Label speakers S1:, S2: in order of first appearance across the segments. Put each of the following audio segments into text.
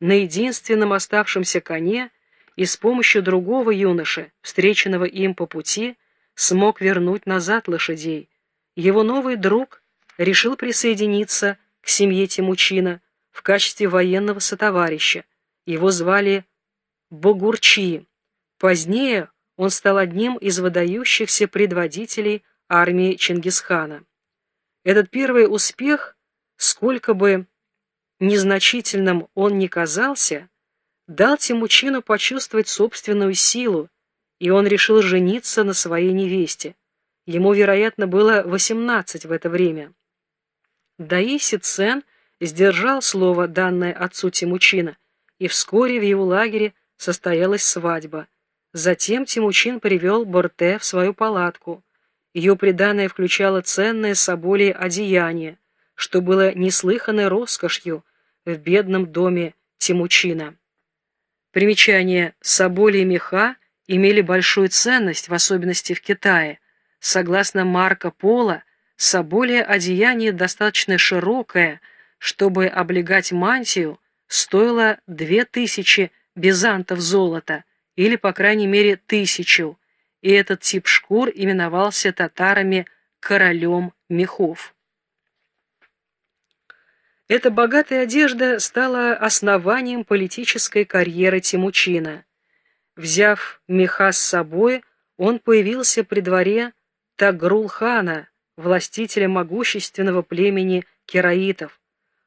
S1: на единственном оставшемся коне и с помощью другого юноши, встреченного им по пути, смог вернуть назад лошадей. Его новый друг решил присоединиться к семье Тимучина в качестве военного сотоварища. Его звали Богурчи. Позднее он стал одним из выдающихся предводителей армии Чингисхана. Этот первый успех, сколько бы незначительным он ни казался, дал Тимучину почувствовать собственную силу, и он решил жениться на своей невесте. Ему, вероятно, было 18 в это время. Даиси Цен сдержал слово, данное отцу Тимучина, и вскоре в его лагере состоялась свадьба. Затем Тимучин привел Борте в свою палатку. Ее приданное включало ценное соболее одеяние, что было неслыханной роскошью в бедном доме Тимучина. Примечание «соболие меха» имели большую ценность, в особенности в Китае. Согласно Марко Поло, соболее одеяние достаточно широкое, чтобы облегать мантию, стоило две тысячи бизантов золота, или, по крайней мере, тысячу, и этот тип шкур именовался татарами «королем мехов». Эта богатая одежда стала основанием политической карьеры Тимучина. Взяв меха с собой, он появился при дворе Тагрул-хана, властителя могущественного племени кераитов.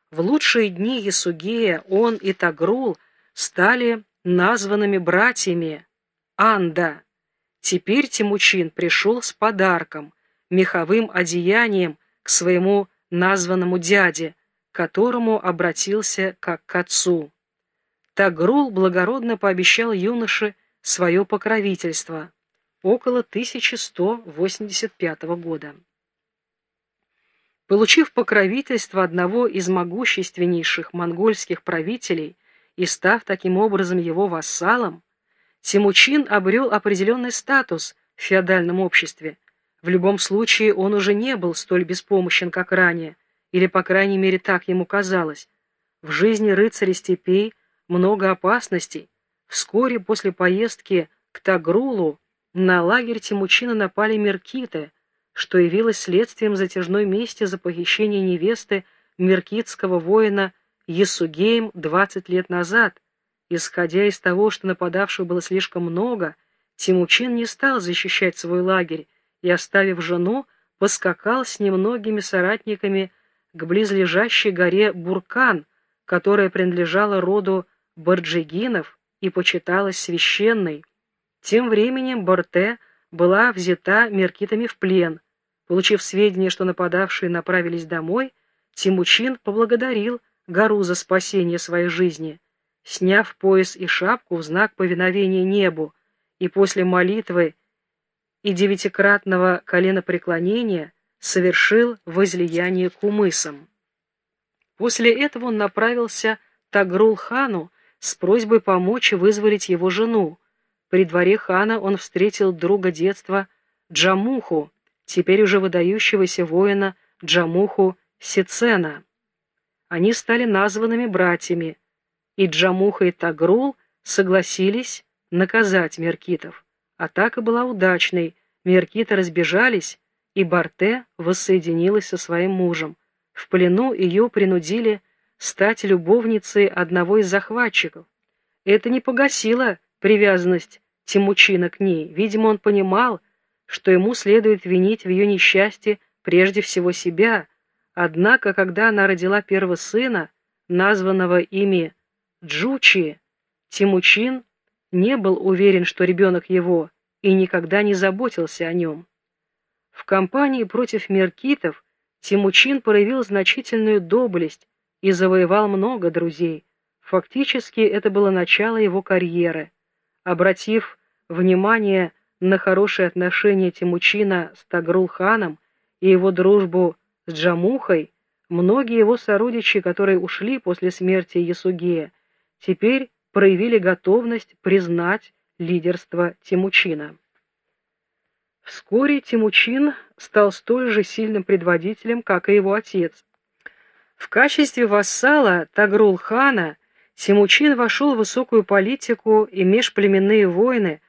S1: В лучшие дни Ясугея он и Тагрул стали названными братьями Анда. Теперь Тимучин пришел с подарком, меховым одеянием к своему названному дяде, которому обратился как к отцу. Тагрул благородно пообещал юноше свое покровительство около 1185 года. Получив покровительство одного из могущественнейших монгольских правителей и став таким образом его вассалом, Тимучин обрел определенный статус в феодальном обществе. В любом случае он уже не был столь беспомощен, как ранее, или, по крайней мере, так ему казалось. В жизни рыцаря степей много опасностей. Вскоре после поездки к Тагрулу на лагерь Тимучина напали меркиты, что явилось следствием затяжной мести за похищение невесты меркитского воина Ясугеем 20 лет назад, Исходя из того, что нападавших было слишком много, Тимучин не стал защищать свой лагерь и, оставив жену, поскакал с немногими соратниками к близлежащей горе Буркан, которая принадлежала роду Барджигинов и почиталась священной. Тем временем Борте была взята меркитами в плен. Получив сведения, что нападавшие направились домой, Тимучин поблагодарил гору за спасение своей жизни сняв пояс и шапку в знак повиновения небу, и после молитвы и девятикратного коленопреклонения совершил возлияние кумысом. После этого он направился Тагрул-хану с просьбой помочь вызволить его жену. При дворе хана он встретил друга детства Джамуху, теперь уже выдающегося воина Джамуху Сицена. Они стали названными братьями – и Джамуха и Тагрул согласились наказать меркитов. Атака была удачной, меркиты разбежались, и Барте воссоединилась со своим мужем. В плену ее принудили стать любовницей одного из захватчиков. Это не погасило привязанность Тимучина к ней. Видимо, он понимал, что ему следует винить в ее несчастье прежде всего себя. Однако, когда она родила первого сына, названного ими Джучи Тимучин не был уверен, что ребенок его, и никогда не заботился о нем. В кампании против меркитов Тимучин проявил значительную доблесть и завоевал много друзей. Фактически это было начало его карьеры. Обратив внимание на хорошие отношения Тимучина с Тагрул-ханом и его дружбу с Джамухой, многие его сородичи, которые ушли после смерти Ясугея, теперь проявили готовность признать лидерство Тимучина. Вскоре Тимучин стал столь же сильным предводителем, как и его отец. В качестве вассала Тагрул-хана Тимучин вошел в высокую политику и межплеменные войны,